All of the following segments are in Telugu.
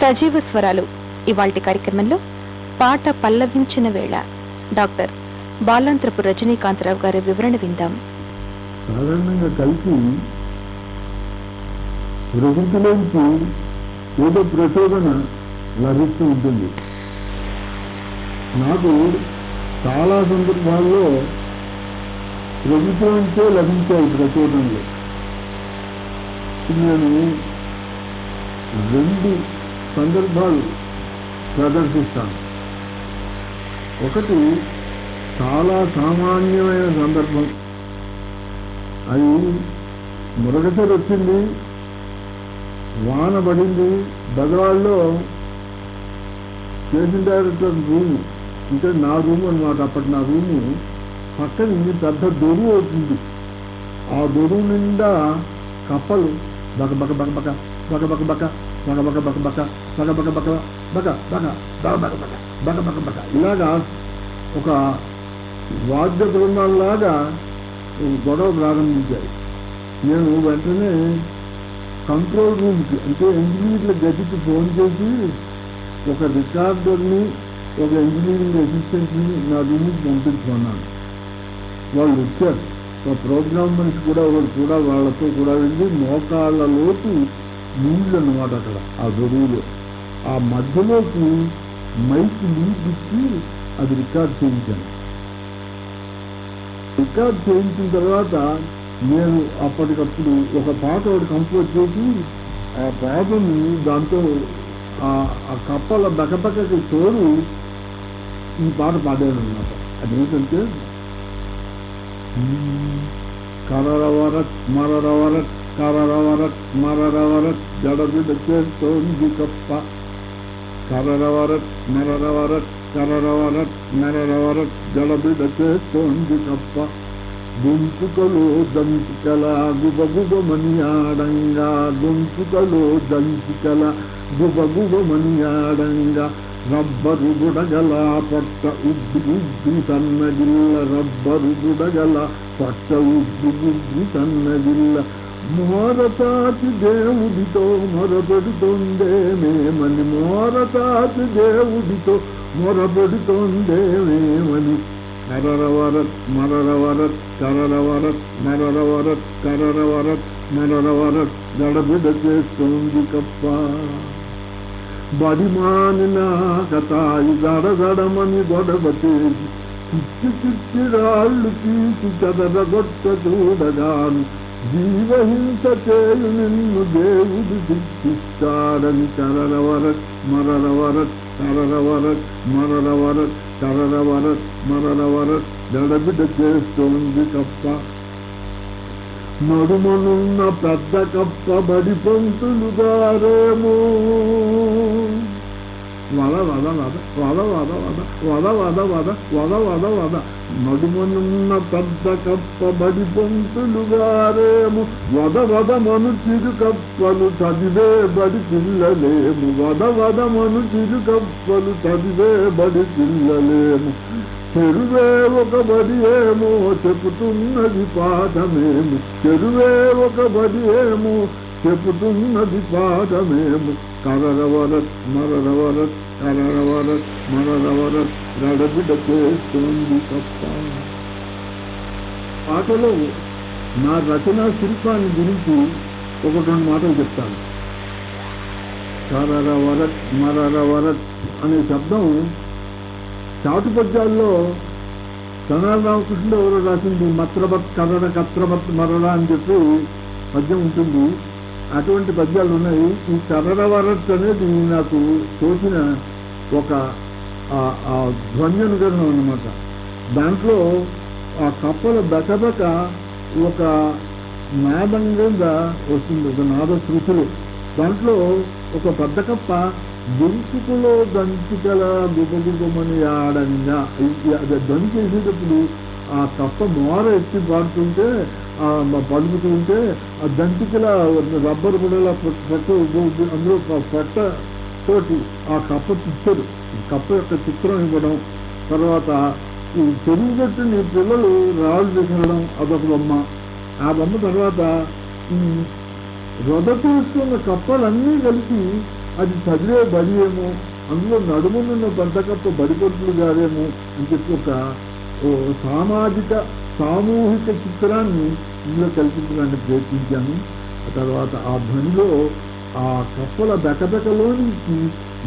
సజీవ స్వరాలు. ఇవాల్టి కార్యక్రమంలో పాట పల్లవించిన వేళ. డాక్టర్ బాలాంత్రపు రజనీకాంతరావు గారి వివరణ విందాం. సాధారణంగా కలిసి ప్రకృతిలోంచి ఏదో ప్రచోదన లభిస్తూ ఉంటుంది. నాకు చాలా సందర్భాల్లో ప్రభుత్వంచే లభించాయి ప్రచోదనలు. నేను రెండు సందర్భాలు ప్రదర్శిస్తాను. ఒకటి చాలా సామాన్యమైన సందర్భం. అది మురగసరి వచ్చింది వాన పడింది బెదవాళ్ళలో స్టేషన్ డైరెక్టర్ రూమ్ అంటే నా రూమ్ అనమాట అప్పటి నా రూము. పక్కన ఇది పెద్ద దొరువు అవుతుంది ఆ దొరువు నిండా కప్పలు బక బక బక బక బక బక బక బక బక బక బక. బగ బగ బగ బగ బగ బగ బగ బగ బగ బగ బగ ఇలాగా ఒక వాద్య బృందాల్లాగా గొడవ ప్రారంభించాయి నేను వెంటనే కంట్రోల్ రూమ్కి అంటే ఇంజనీర్ల గదికి ఫోన్ చేసి ఒక రికార్డర్ని ఒక ఇంజనీరింగ్ అసిస్టెంట్ని నా రూమ్కి పంపించుకున్నాను వాళ్ళు వచ్చారు ఒక ప్రోగ్రామ్ మనిషి కూడా ఒకరు కూడా వాళ్ళతో కూడా వెళ్ళి మోకాళ్ళ లోతు నీళ్ళు అన్నమాట అక్కడ ఆ దొరువులో ఆ మధ్యలోకి మైక్ ఇచ్చి అది రికార్డ్ చేయించాను. రికార్డ్ చేయించిన తర్వాత నేను అప్పటికప్పుడు ఒక పాట ఒకటి కంపోజ్ చేసి ఆ పాటని దాంతో ఆ కప్పల బకబకకి తోడు ఈ పాట పాడాను అనమాట అది ఏంటంటే కరరవరత్ మరరవరత్ కరరవరత్ మరరవరత్ జడబిడ చేస్తోంది కప్ప. கரரவரத் நரரவரத் கரரவரத் நரரவரத் ஜலபிடத்தே தோன்றி తప్ప గుంపుకలో దంతికల గుబగుబమనియాడంగా గుంపుకలో దంతికల గుబగుబమనియాడంగా రబ్బరు బుడగల పట్ట ఉబ్బి ఉబ్బి తన్నగిల్ల రబ్బరు బుడగల పట్ట ఉబ్బి ఉబ్బి తన్నగిల్ల మోరతాచి దేవుడితో మొరబెడుతోందేమేమని మోరతాచి దేవుడితో మొరబెడుతోందేమేమని కరరవరత్ మరరవరత్ కరరవరత్ మరరవరత్ కరరవరత్ మరరవరత్ గడబిడ చేస్తుంది కప్ప. బడిమానిన కథాయి గడగడమని గొడవ చేసి చిచ్చి చిచ్చి రాళ్ళు తీసి చదరగొట్ట చూడగాను జీవహింస చేయు నిన్ను దేవుడు శిక్షిస్తాడని కరరవరత్ మరరవరత్ కరరవరత్ మరరవరత్ కరరవరత్ మరరవరత్ గడబిడ చేస్తోంది కప్ప. నడుమనున్న పెద్ద కప్ప బడి పంతులు గారేమో. వద వద వద వద వద వద వద వద వద వద వద వద నడుమనున్న పెద్ద కప్ప బడి పంతులు గారేము వద వద మను చిరు కప్పలు చదివే బడి పిల్లలేము వద వద మను చిరు కప్పలు చదివే బడి పిల్లలేము చెరువే ఒక బడి ఏమో చెబుతున్నది పాఠమేము చెరువే ఒక బడి ఏమో చెబుతున్నది పాదమేము కరరవరత్ మరరవరత్ కరరవరత్ మరరవరత్ రడబిడ చేస్తుంది తప్ప. పాటలో నా రచనా శిల్పాన్ని గురించి ఒక రెండు మాటలు చెప్తాను. కరరవరత్ మరరవరత్ అనే శబ్దం చాటు పద్యాల్లో కనాల రామకృష్ణుడు ఎవరు రాసింది? మత్రబత్ కరడ కత్రబత్ మరడ అని చెప్పి పద్యం ఉంటుంది. అటువంటి పద్యాలు ఉన్నాయి. ఈ కరడవరత్ అనేది నాకు తోచిన ఒక ధ్వన్యనుకరణం అనమాట దాంట్లో ఆ కప్పల బెకబెక ఒక నాదంగా వస్తుంది ఒక నాద శృతులు దాంట్లో ఒక పెద్ద కప్ప గొంతుకులో దంచికల గుబగుబమని ఆడంగా. దంచి చేసేటప్పుడు ఆ కప్ప మోర ఎత్తి పాడుతుంటే ఆ ఉంటే ఆ దంచికల రబ్బర్ కూడా పెట్ట అందులో పట్ట తోటి ఆ కప్ప చిత్తరు కప్ప యొక్క చిత్రం ఇవ్వడం తర్వాత ఈ చెరువు గట్టుని పిల్లలు రాళ్ళు విసరడం అదొక బొమ్మ. ఆ బొమ్మ తర్వాత ఈ రొద కప్పలన్నీ కలిసి అది చదివే బడి ఏమో అందులో నడుమునున్న పంటకప్ప బడిపొట్లు గారేమో అని చెప్పి ఒక ఓ సామాజిక సామూహిక చిత్రాన్ని ఇందులో కల్పించడానికి ప్రయత్నించాను. తర్వాత ఆ ధ్వనిలో ఆ కప్పల బెకబెకలో నుంచి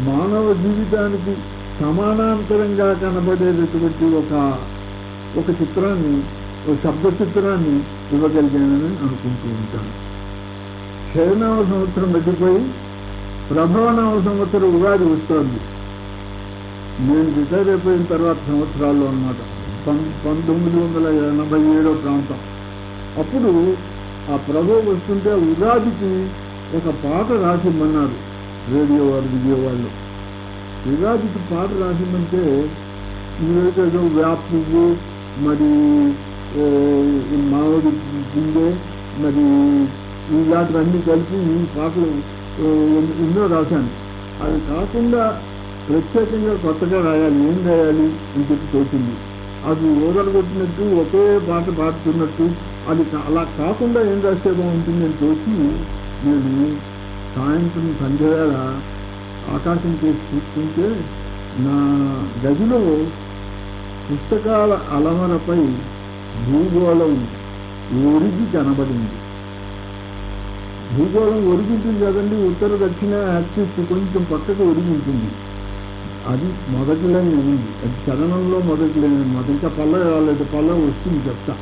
మానవ జీవితానికి సమానాంతరంగా కనబడేటటువంటి ఒక ఒక చిత్రాన్ని ఒక శబ్ద చిత్రాన్ని ఇవ్వగలిగానని అనుకుంటూ ఉంటాను. శరణావ సంవత్సరం వెళ్ళిపోయి ప్రభవనామ సంవత్సరం ఉగాది వస్తుంది. నేను రిటైర్ అయిపోయిన తర్వాత సంవత్సరాల్లో అనమాట పంతొమ్మిది వందల ఎనభై ఏడో ప్రాంతం. అప్పుడు ఆ ప్రభు వస్తుంటే ఉగాదికి ఒక పాట రాసిమ్మన్నారు రేడియో వాళ్ళు విడియో వాళ్ళు ఉగాదికి పాట రాసిమ్మంటే ఏదో వ్యాప్తువు మరి ఏ, గుండె మామిడి పిండే మరి ఇలాంటివన్నీ కలిపి ఈ పాటలు ఎన్నో రాశాను. అది కాకుండా ప్రత్యేకంగా కొత్తగా రాయాలి ఏం రాయాలి అని చెప్పి తోచింది. అది ఓదలు కొట్టినట్టు ఒకే పాట పాడుతున్నట్టు అది అలా కాకుండా ఏం రాస్తే బాగుంటుంది అని తోచి నేను సాయంత్రం సంధ్యవేళ ఆకాశం చేసి చూస్తుంటే నా గదిలో పుస్తకాల అలమరపై భూగోళం ఒరిగి కనబడింది. భూగోళం ఒరిగింటుంది కదండి ఉత్తర దక్షిణ యాక్సిస్ కొంచెం పక్కకు ఒరిగింటుంది. అది మొదటి లైన్ ఉంది. అది చలనంలో మొదటి లైన్ అనమాట పల్ల రాలేదు పల్ల వస్తుంది చెప్తా.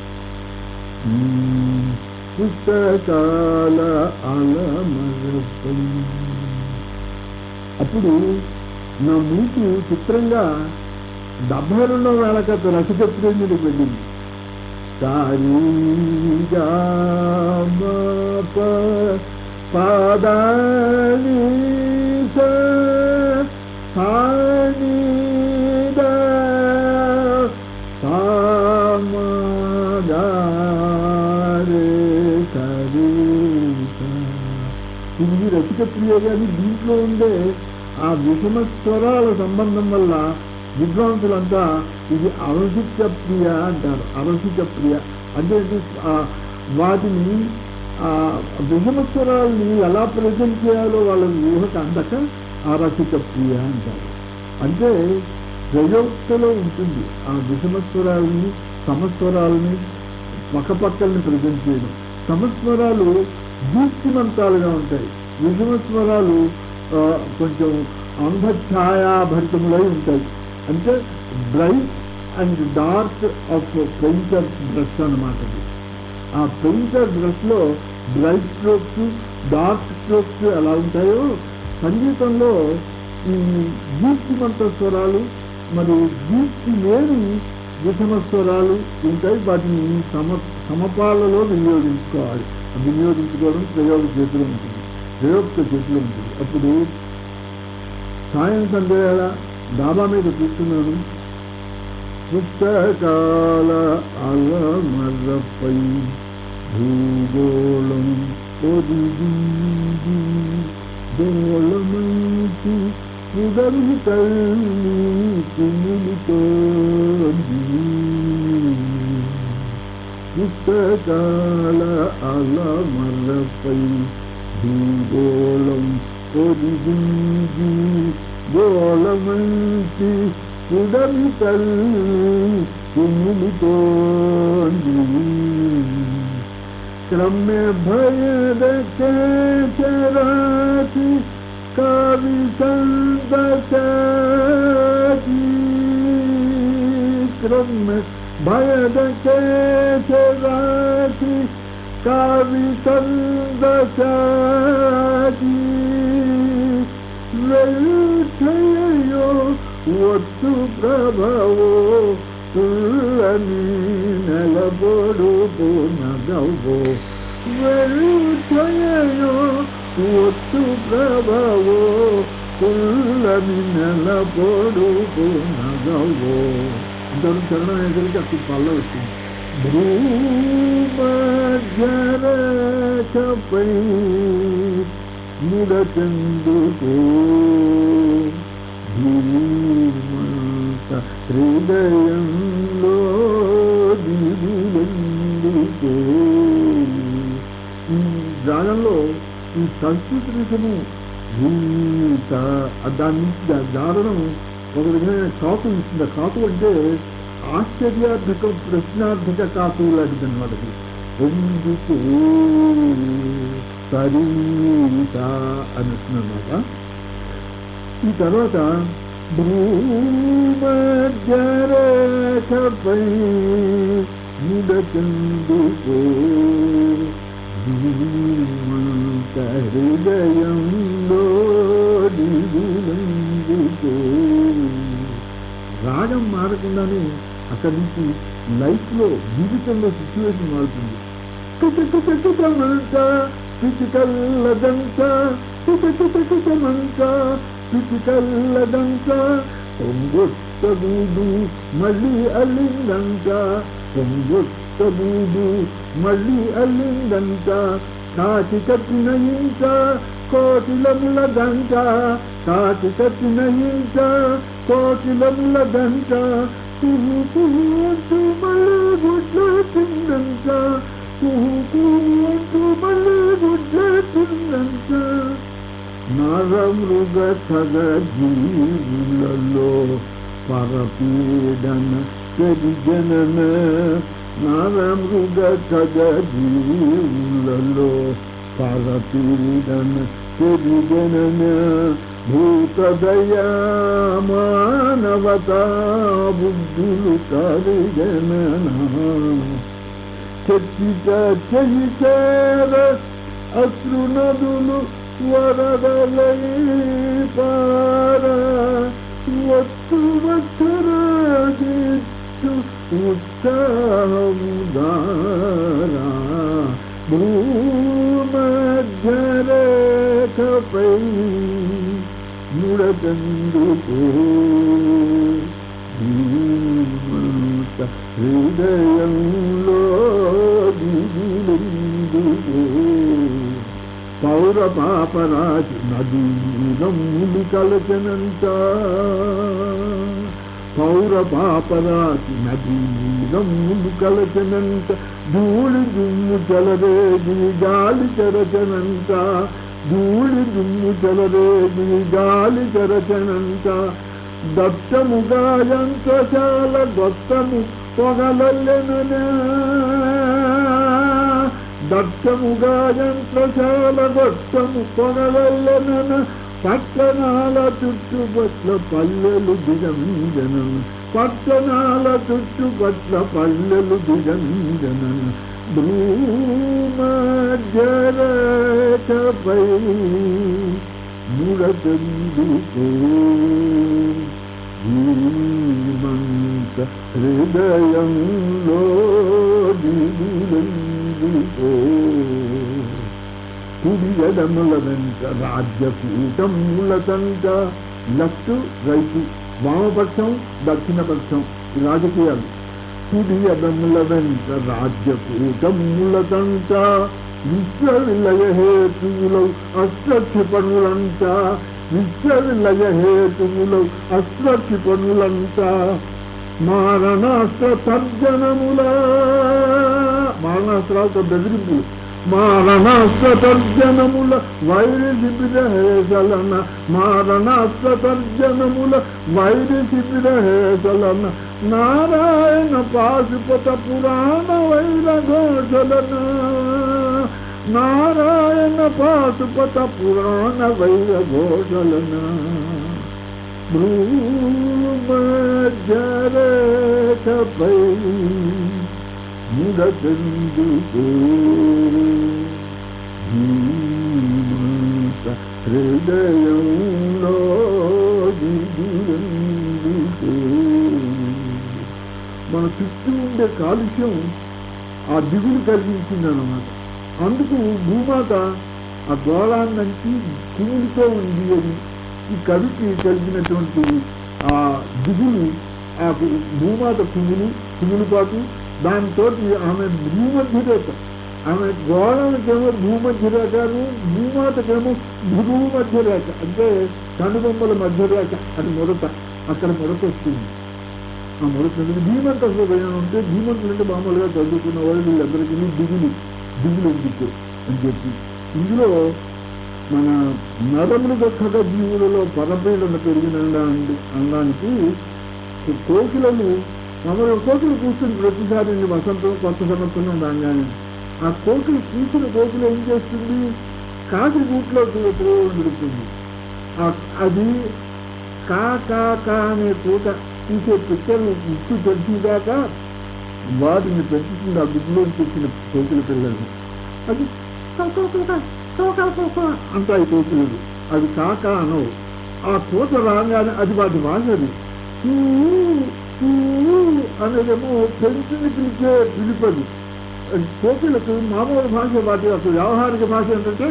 పుస్తకాల అలమరపై. అప్పుడు నా మూతి చిత్రంగా డెబ్బై రెండవ వేళకత రసచప్రియం మీదకి వెళ్ళింది సారీగా పాదాని సానిదా సామదారే ఇది రసిక క్రియ కానీ దీంట్లో ఉండే ఆ విషమ స్వరాల సంబంధం వల్ల విద్వాంసులంతా ఇది అవసిక ప్రియ అంటారు. అవసిక ప్రియ. అంటే వాటిని ఆ విషమ స్వరాలని ఎలా ప్రజెంట్ చేయాలో వాళ్ళ ఊహకు అందక ఆ రసిక ప్రియ అంటారు. అంటే ప్రయోక్తలో ఉంటుంది ఆ విషమ స్వరాలని సమస్వరాలని పక్కపక్కల్ని ప్రజెంట్ చేయడం. సమస్వరాలు దీప్తిమంతాలుగా ఉంటాయి. విషమ స్వరాలు కొంచెం అంధఛాయాభరితములై ఉంటాయి. అంటే bright and dark of painter brush అన్నమాట ఆ పెయింటర్ బ్రష్లో బ్రైట్ స్ట్రోక్స్ డార్క్ స్ట్రోక్స్ ఎలా ఉంటాయో సంగీతంలో ఈ దీప్తిమంత స్వరాలు మరియు దీప్తి లేని విషమ స్వరాలు ఉంటాయి. వాటిని సమ సమపాలలో వినియోగించుకోవాలి. వినియోగించుకోవడం ప్రయోగ చేతిలో ఉంటుంది. ప్రయోక్త చేతిలో ఉంటుంది. అప్పుడు సాయం సంధ్య డాబా మీద చూస్తున్నాను పుస్తకాల మర్రపై భూగోళం ఒదిగింది దోళమంచి डोल कुड़ो श्र भे Kavi Sanda Chati Kramme Bhayada Kete Rati Kavi Sanda Chati Vayu Chayayo Vattu Prabhavo Tullani Nelabodo Bo Nagavo Vayu Chayayo Vattu Prabhavo నెలబొడు ఒత్తు ప్రభవో తుల్లని నెలబొడు నగవో. అందరూ చరణం ఎదురికి అప్పుడు పల్ల వచ్చింది భూమధ్యరచపై ముడచందుకో ధీమంత హృదయంలో దిగులందుకు? రాగంలో ఈ సంస్కృతి ఋషము తర్వాత దాని నుంచి దా- దారుణం ఒక విధమైన కాపు ఇస్తుంది కాపు అంటే ఆశ్చర్యార్థక ప్రశ్నార్థక కాపు లాంటిది అనమాట ఎందుకు సరీత అని ఈ తర్వాత భూమధ్యరేఖపై ముడకందుకో ధీమంత రాగం మారకుండానే అక్కడి నుంచి లైఫ్లో జీవితంలో సిచ్యువేషన్ మారుతుంది. కిటకిటకిటమంత పిచికల్లదంత కిటకిటకిటమంత పిచికల్లదంత పొంగొట్టబూదు మళ్ళీ అల్లిందంత పొంగొట్టబూదు మళ్ళీ అల్లిందంత కాచి కట్టిన ఇంత కోటిలముల గంట కాచి కట్టిన ఇంత కోటిలముల గంట. పువ్వు పువ్వు అంటూ మళ్ళీ గుడ్ల తిందంత పువ్వు అంటూ మళ్ళీ గుడ్ల తిందంత నరమృగ సగ జీవులలో పరపీడన పెరిజనన నరమృగ సగ జీవులలో పరపీడన పెరిజనన భూతదయా మానవతా బుద్ధులు తరిజననా చర్చిత చెయ్యార అశ్రునదులు వరదలై పార వత్తు వత్సరాజిత్తు ఉత్సాహముదారా భూమధ్యరేఖపై ముడకందుకో హృదయంలో దిగులందుకో పౌర పాపరాజు నదీ గమ్ములు పౌర పాపరాజు నదీ కలచనంత ధూళి దుమ్ము చలరేగి గాలి చరచనంత ధూళి దుమ్ము చలరేగి గాలి చరచనంత. దత్తముగా యంత్రశాల గొత్తము పొగలల్లెననే. దత్తముగా చాల దత్తము పొగలల్లెనన. పట్టణాల చుట్టుపట్ల పల్లెలు దిగంజనన పట్టణాల చుట్టుపట్ల పల్లెలు దిగంజనన భూమధ్యరేఖపై ముడతందుకో హృదయంలో దిగులం కుడి ఎడముల వెంట రాజ్యకూటముల తంట లెఫ్ట్ రైట్ వామపక్షం దక్షిణపక్షం రాజకీయాలు. కుడి ఎడముల వెంట రాజ్యకూటముల తంట విశ్వవిలయ హేతువులు అష్టక్షిపణులంట. విశ్వవిలయ హేతువులు పనులంట మారణాస్త్ర తర్జనముల మారణాస్త్రాలతో బెదిరింపులు. మారణాస్త్ర తర్జనముల వైరి శిబిర హేసలన మారణాస్త్ర తర్జనముల వైరి శిబిర హేసలన నారాయణ పాశుపత పురాణ వైర ఘోషలన నారాయణ పాశుపత పురాణ వైర ఘోషలన భూమజరేఖపై ముడచెందుకో హృదయంలో మన చుట్టూ ఉండే కాలుష్యం ఆ దిగులు కలిగించిందన్నమాట అందుకు భూమాత ఆ గోళాన్నంచి కుమిలితో ఉంది అని ఈ కవికి కలిగినటువంటి ఆ దిగులు ఆ భూమాత కుమిలి కుమిలిపాటు దాంతో ఆమె భూమధ్యరేఖ. ఆమె గోళానికేమో భూమధ్యరేఖను భూమాతకేమో మధ్య మధ్యరేఖ అంటే కనుబొమ్మల మధ్యరేఖ అది మొదట అక్కడ మొదట వస్తుంది. ఆ మొదట భీమంత హృదయం ఉంటే భీమంతులు అంటే మామూలుగా చదువుకున్న వాళ్ళు వీళ్ళందరికీ దిగులు దిగులు ఎందుకు అని చెప్పి. ఇందులో మన నరమృగ ఖగ జీవులలో పరపీడన పెరిగిన అనడానికి కోకిలలు మమ్మల్ని కోతులు కూర్చుని ప్రతిసారి వసంతం కొత్త సంవత్సరం రాగానే. ఆ కోతులు కూర్చుని కోతులు ఏం చేస్తుంది? కాకి గూట్లో ఎప్పుడో అది కా కా కా అనే కోట తీసే పిక్కలు ఇచ్చు తెలిసిదాకా వాటిని పెంచుతుంది ఆ గుడ్లో తెచ్చిన కోతుల పిల్లలు. అది అంటాయి కోతులు. అది కాక అనవు. ఆ కోత రాగానే అది వాటి భాష అది ఊ, అనేదేమో పిలిచే పిలిపది కోకిలకు మామూలు భాష వాటి అసలు వ్యవహారిక భాష ఏంటంటే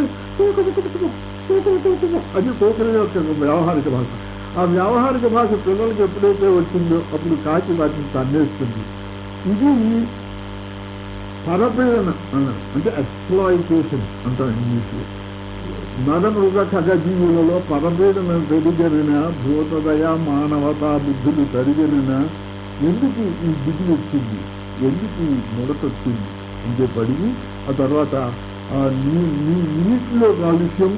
అది కోకిల యొక్క వ్యవహారిక భాష. ఆ వ్యవహారిక భాష పిల్లలకి ఎప్పుడైతే వచ్చిందో అప్పుడు కాకి వాటిని తన్నేస్తుంది. ఇది పరపీడన అన్నారు. అంటే ఎక్స్ప్లాయిటేషన్ అంటారు ఇంగ్లీష్లో. నరమృగ ఖగజీవులలో పరపీడన పెరిగిన భూతదయ మానవతా బుద్ధులు పెరిగిన ఎందుకు ఈ దిగులు వచ్చింది? ఎందుకు ఈ ముడత వచ్చింది? అంటే పడిగి ఆ తర్వాత నీటిలో కాలుష్యం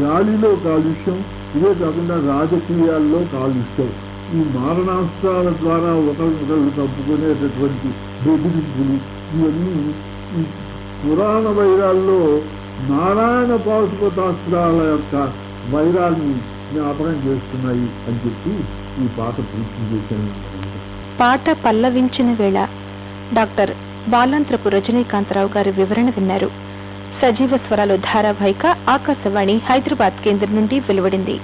గాలిలో కాలుష్యం ఇదే కాకుండా రాజకీయాల్లో కాలుష్యం. ఈ మారణాస్త్రాల ద్వారా ఒకరినొకరు తప్పుకునేటటువంటి బెదిరింపులు ఇవన్నీ ఈ పురాణ వైరాల్లో నారాయణ పాశుపతాస్త్రాల యొక్క వైరాన్ని జ్ఞాపకం చేస్తున్నాయి అని చెప్పి ఈ పాట పూర్తి చేశాను. పాట పల్లవించిన వేళ డాక్టర్ బాలాంత్రపు రజనీకాంతరావు గారి వివరణ విన్నారు. సజీవ స్వరాలు ధారావాహిక ఆకాశవాణి హైదరాబాద్ కేంద్రం నుండి వెలువడింది.